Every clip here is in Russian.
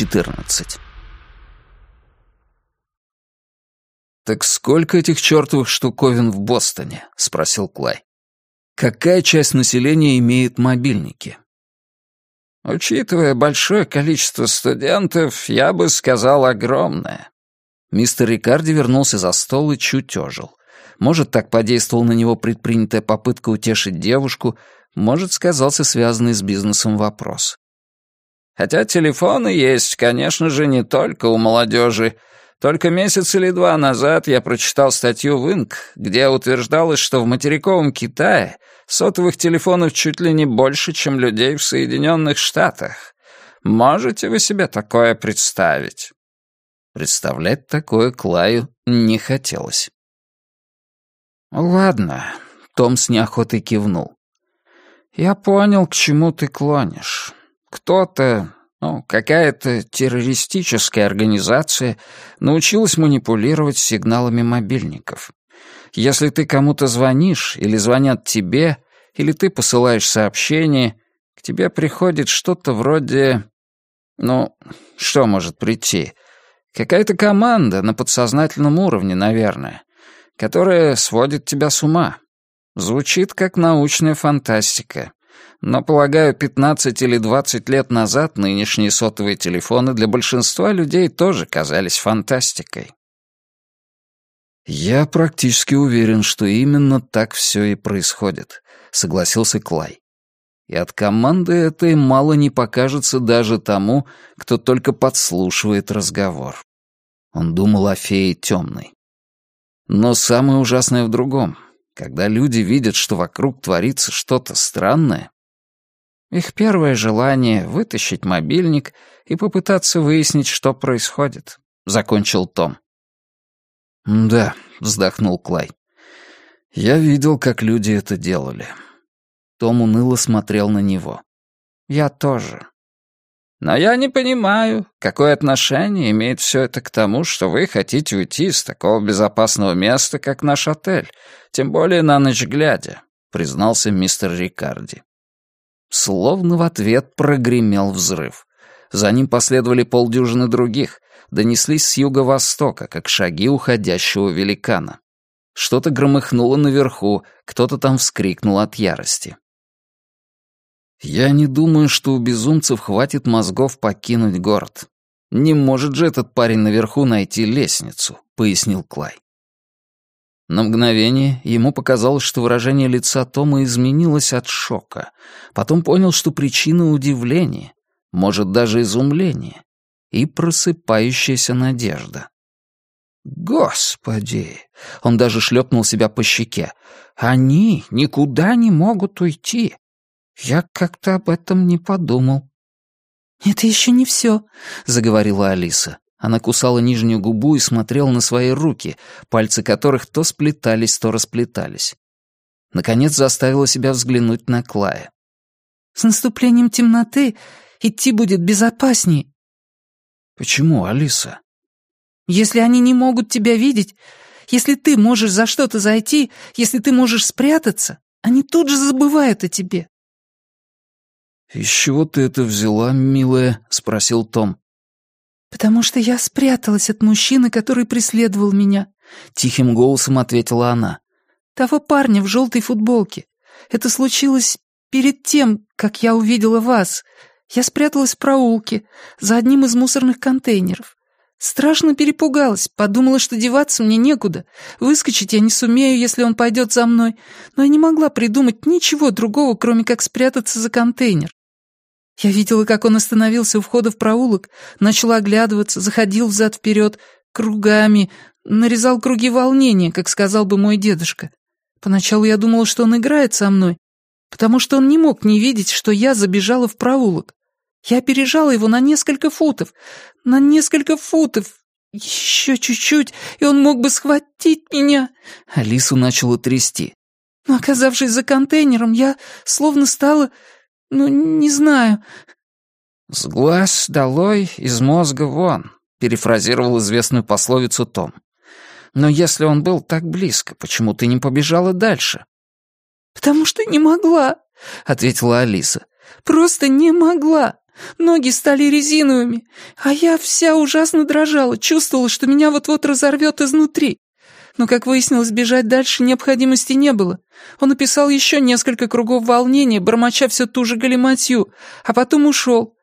14. «Так сколько этих чертовых штуковин в Бостоне?» — спросил Клай. «Какая часть населения имеет мобильники?» «Учитывая большое количество студентов, я бы сказал огромное». Мистер Рикарди вернулся за стол и чуть ожил. Может, так подействовала на него предпринятая попытка утешить девушку, может, сказался связанный с бизнесом вопрос. Хотя телефоны есть, конечно же, не только у молодежи. Только месяц или два назад я прочитал статью в Инк, где утверждалось, что в материковом Китае сотовых телефонов чуть ли не больше, чем людей в Соединенных Штатах. Можете вы себе такое представить? Представлять такое Клаю не хотелось. «Ладно», — Том с неохотой кивнул. «Я понял, к чему ты клонишь. Кто-то, ну, какая-то террористическая организация научилась манипулировать сигналами мобильников. Если ты кому-то звонишь, или звонят тебе, или ты посылаешь сообщение, к тебе приходит что-то вроде... Ну, что может прийти? Какая-то команда на подсознательном уровне, наверное которая сводит тебя с ума. Звучит как научная фантастика. Но, полагаю, 15 или 20 лет назад нынешние сотовые телефоны для большинства людей тоже казались фантастикой. «Я практически уверен, что именно так все и происходит», — согласился Клай. И от команды этой мало не покажется даже тому, кто только подслушивает разговор. Он думал о фее темной. Но самое ужасное в другом. Когда люди видят, что вокруг творится что-то странное, их первое желание — вытащить мобильник и попытаться выяснить, что происходит, — закончил Том. «Да», — вздохнул Клай. «Я видел, как люди это делали». Том уныло смотрел на него. «Я тоже. Но я не понимаю, какое отношение имеет все это к тому, что вы хотите уйти из такого безопасного места, как наш отель, тем более на ночь глядя», — признался мистер Рикарди. Словно в ответ прогремел взрыв. За ним последовали полдюжины других, донеслись с юго-востока, как шаги уходящего великана. Что-то громыхнуло наверху, кто-то там вскрикнул от ярости. Я не думаю, что у безумцев хватит мозгов покинуть город. Не может же этот парень наверху найти лестницу, пояснил Клай. На мгновение ему показалось, что выражение лица Тома изменилось от шока. Потом понял, что причина удивления, может, даже изумления, и просыпающаяся надежда. «Господи!» — он даже шлепнул себя по щеке. «Они никуда не могут уйти. «Я как-то об этом не подумал». «Это еще не все», — заговорила Алиса. Она кусала нижнюю губу и смотрела на свои руки, пальцы которых то сплетались, то расплетались. Наконец заставила себя взглянуть на Клая. «С наступлением темноты идти будет безопаснее». «Почему, Алиса?» «Если они не могут тебя видеть, если ты можешь за что-то зайти, если ты можешь спрятаться, они тут же забывают о тебе. «Из чего ты это взяла, милая?» — спросил Том. «Потому что я спряталась от мужчины, который преследовал меня», — тихим голосом ответила она. «Того парня в желтой футболке. Это случилось перед тем, как я увидела вас. Я спряталась в проулке, за одним из мусорных контейнеров. Страшно перепугалась, подумала, что деваться мне некуда. Выскочить я не сумею, если он пойдет за мной, но я не могла придумать ничего другого, кроме как спрятаться за контейнер. Я видела, как он остановился у входа в проулок, начал оглядываться, заходил взад-вперед, кругами, нарезал круги волнения, как сказал бы мой дедушка. Поначалу я думала, что он играет со мной, потому что он не мог не видеть, что я забежала в проулок. Я опережала его на несколько футов, на несколько футов, еще чуть-чуть, и он мог бы схватить меня. Алису начала трясти. Но оказавшись за контейнером, я словно стала ну, не знаю». «С глаз долой, из мозга вон», — перефразировал известную пословицу Том. «Но если он был так близко, почему ты не побежала дальше?» «Потому что не могла», — ответила Алиса. «Просто не могла. Ноги стали резиновыми, а я вся ужасно дрожала, чувствовала, что меня вот-вот разорвет изнутри. Но, как выяснилось, бежать дальше необходимости не было. Он написал еще несколько кругов волнения, бормоча все ту же галиматью, а потом ушел.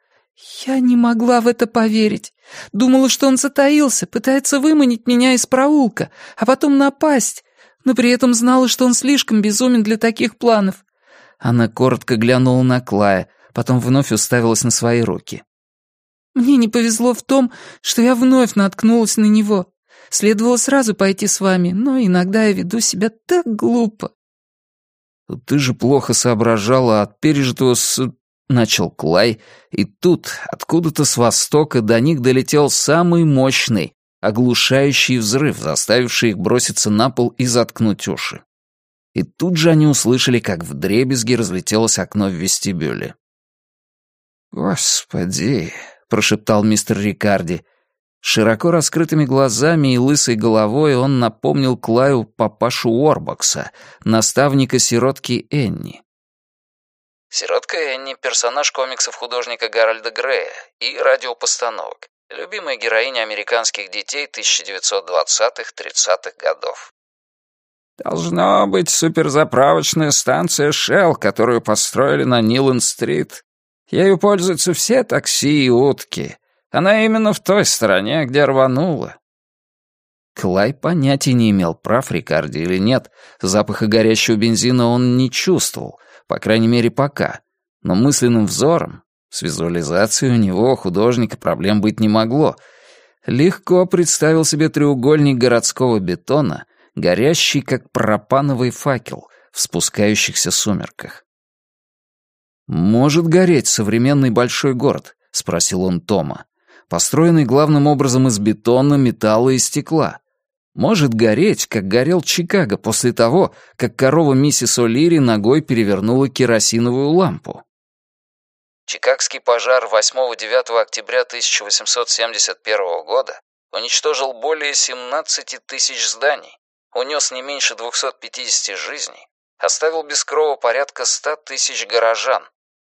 Я не могла в это поверить. Думала, что он затаился, пытается выманить меня из проулка, а потом напасть, но при этом знала, что он слишком безумен для таких планов. Она коротко глянула на Клая, потом вновь уставилась на свои руки. «Мне не повезло в том, что я вновь наткнулась на него. Следовало сразу пойти с вами, но иногда я веду себя так глупо». «Ты же плохо соображала от пережитого с...» — начал Клай, и тут, откуда-то с востока, до них долетел самый мощный, оглушающий взрыв, заставивший их броситься на пол и заткнуть уши. И тут же они услышали, как вдребезги разлетелось окно в вестибюле. «Господи!» — прошептал мистер Рикарди. Широко раскрытыми глазами и лысой головой он напомнил Клаю папашу Уорбокса, наставника сиротки Энни. Сиротка Энни — персонаж комиксов художника Гарольда Грея и радиопостановок. Любимая героиня американских детей 1920-30-х годов. «Должно быть суперзаправочная станция Shell, которую построили на Ниланд-стрит. Ею пользуются все такси и утки. Она именно в той стороне, где рванула». Клай понятия не имел, прав Рикарди или нет. Запаха горящего бензина он не чувствовал, по крайней мере, пока. Но мысленным взором, с визуализацией у него, художника, проблем быть не могло. Легко представил себе треугольник городского бетона — горящий, как пропановый факел в спускающихся сумерках. «Может гореть современный большой город?» — спросил он Тома. «Построенный главным образом из бетона, металла и стекла. Может гореть, как горел Чикаго после того, как корова миссис О'Лири ногой перевернула керосиновую лампу». Чикагский пожар 8-9 октября 1871 года уничтожил более 17 тысяч зданий, унес не меньше 250 жизней, оставил без крова порядка 100 тысяч горожан,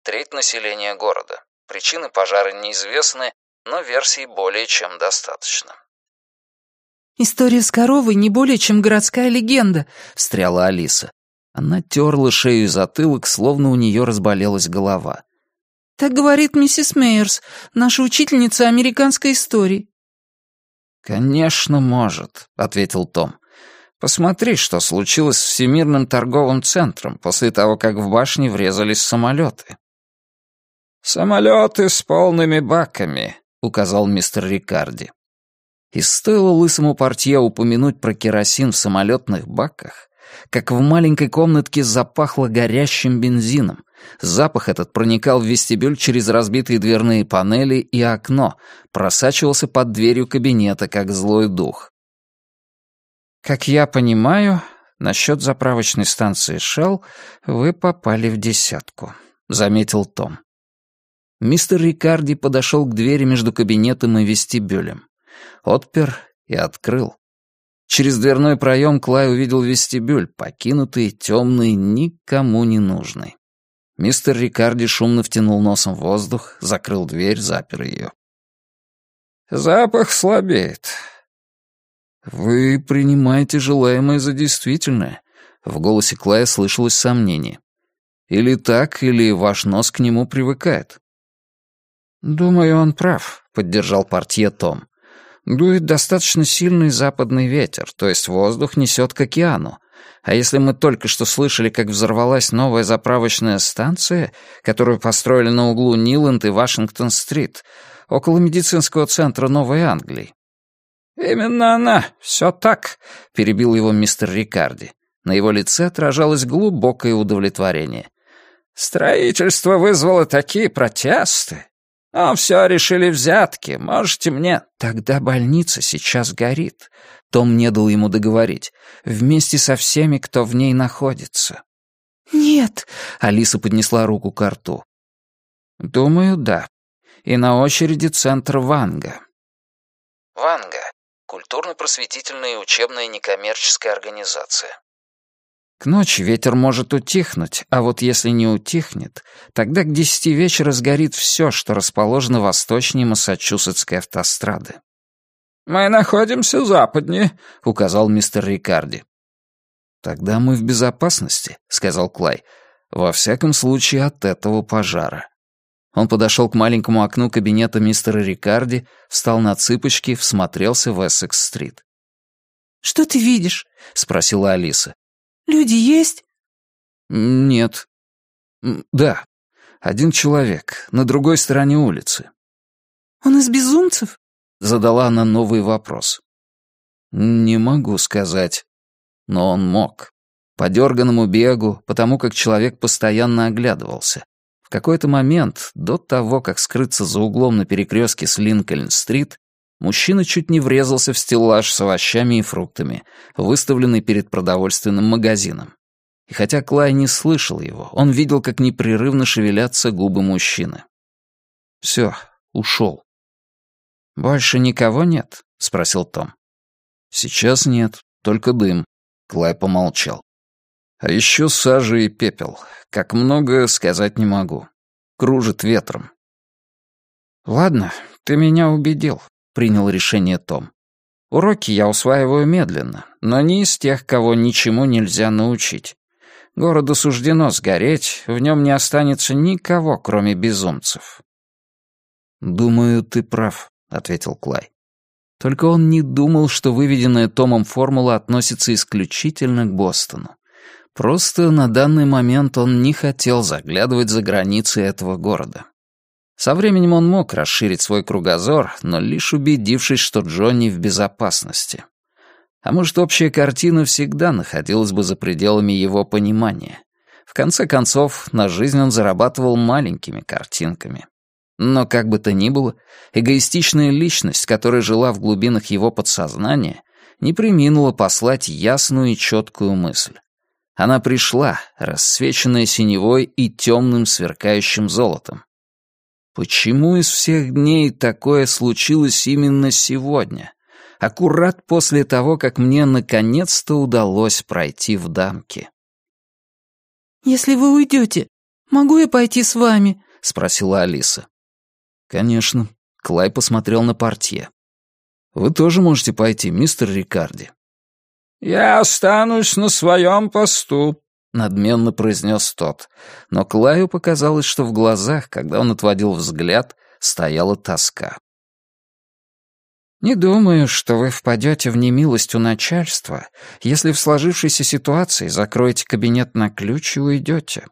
треть населения города. Причины пожара неизвестны, но версий более чем достаточно. «История с коровой не более чем городская легенда», — встряла Алиса. Она терла шею и затылок, словно у нее разболелась голова. «Так говорит миссис Мейерс, наша учительница американской истории». «Конечно, может», — ответил Том. Посмотри, что случилось с Всемирным торговым центром после того, как в башне врезались самолеты. «Самолеты с полными баками», — указал мистер Рикарди. И стоило лысому портье упомянуть про керосин в самолетных баках, как в маленькой комнатке запахло горящим бензином. Запах этот проникал в вестибюль через разбитые дверные панели и окно, просачивался под дверью кабинета, как злой дух. Как я понимаю, насчет заправочной станции Shell вы попали в десятку, заметил Том. Мистер Рикарди подошел к двери между кабинетом и вестибюлем. Отпер и открыл. Через дверной проем Клай увидел вестибюль, покинутый, темный, никому не нужный. Мистер Рикарди шумно втянул носом воздух, закрыл дверь, запер ее. «Запах слабеет. «Вы принимаете желаемое за действительное», — в голосе Клая слышалось сомнение. «Или так, или ваш нос к нему привыкает». «Думаю, он прав», — поддержал портье Том. «Дует достаточно сильный западный ветер, то есть воздух несет к океану. А если мы только что слышали, как взорвалась новая заправочная станция, которую построили на углу Ниланд и Вашингтон-стрит, около медицинского центра Новой Англии, «Именно она, все так», — перебил его мистер Рикарди. На его лице отражалось глубокое удовлетворение. «Строительство вызвало такие протесты. Но все решили взятки, можете мне...» «Тогда больница сейчас горит», — Том не дал ему договорить, «вместе со всеми, кто в ней находится». «Нет», — Алиса поднесла руку к рту. «Думаю, да. И на очереди центр Ванга». Ванга Культурно-просветительная и учебная некоммерческая организация. К ночи ветер может утихнуть, а вот если не утихнет, тогда к десяти вечера сгорит все, что расположено восточнее Массачусетской автострады. «Мы находимся западнее», — указал мистер Рикарди. «Тогда мы в безопасности», — сказал Клай. «Во всяком случае, от этого пожара». Он подошел к маленькому окну кабинета мистера Рикарди, встал на цыпочки, всмотрелся в Эссекс-стрит. «Что ты видишь?» — спросила Алиса. «Люди есть?» «Нет». «Да, один человек, на другой стороне улицы». «Он из безумцев?» — задала она новый вопрос. «Не могу сказать. Но он мог. По дерганному бегу, потому как человек постоянно оглядывался. В какой-то момент, до того, как скрыться за углом на перекрестке с Линкольн-стрит, мужчина чуть не врезался в стеллаж с овощами и фруктами, выставленный перед продовольственным магазином. И хотя Клай не слышал его, он видел, как непрерывно шевелятся губы мужчины. Все, ушел. «Больше никого нет?» — спросил Том. «Сейчас нет, только дым», — Клай помолчал. «А еще сажа и пепел. Как много, сказать не могу. Кружит ветром». «Ладно, ты меня убедил принял решение Том. Уроки я усваиваю медленно, но не из тех, кого ничему нельзя научить. Городу суждено сгореть, в нем не останется никого, кроме безумцев. «Думаю, ты прав», — ответил Клай. Только он не думал, что выведенная Томом формула относится исключительно к Бостону. Просто на данный момент он не хотел заглядывать за границы этого города. Со временем он мог расширить свой кругозор, но лишь убедившись, что Джонни в безопасности. А может, общая картина всегда находилась бы за пределами его понимания. В конце концов, на жизнь он зарабатывал маленькими картинками. Но как бы то ни было, эгоистичная личность, которая жила в глубинах его подсознания, не приминула послать ясную и четкую мысль. Она пришла, рассвеченная синевой и темным сверкающим золотом. Почему из всех дней такое случилось именно сегодня? Аккурат после того, как мне наконец-то удалось пройти в дамки. «Если вы уйдете, могу я пойти с вами?» — спросила Алиса. «Конечно». Клай посмотрел на портье. «Вы тоже можете пойти, мистер Рикарди». «Я останусь на своем посту», — надменно произнес тот. Но Клаю показалось, что в глазах, когда он отводил взгляд, стояла тоска. «Не думаю, что вы впадете в немилость у начальства, если в сложившейся ситуации закроете кабинет на ключ и уйдете».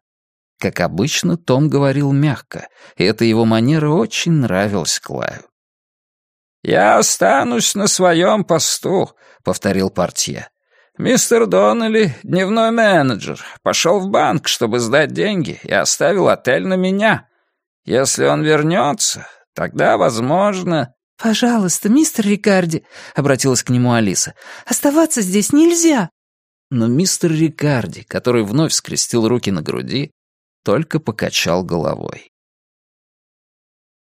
Как обычно, Том говорил мягко, и эта его манера очень нравилась Клаю. «Я останусь на своем посту», — повторил портье. «Мистер Доннелли, дневной менеджер, пошел в банк, чтобы сдать деньги, и оставил отель на меня. Если он вернется, тогда, возможно...» «Пожалуйста, мистер Рикарди», — обратилась к нему Алиса, — «оставаться здесь нельзя». Но мистер Рикарди, который вновь скрестил руки на груди, только покачал головой.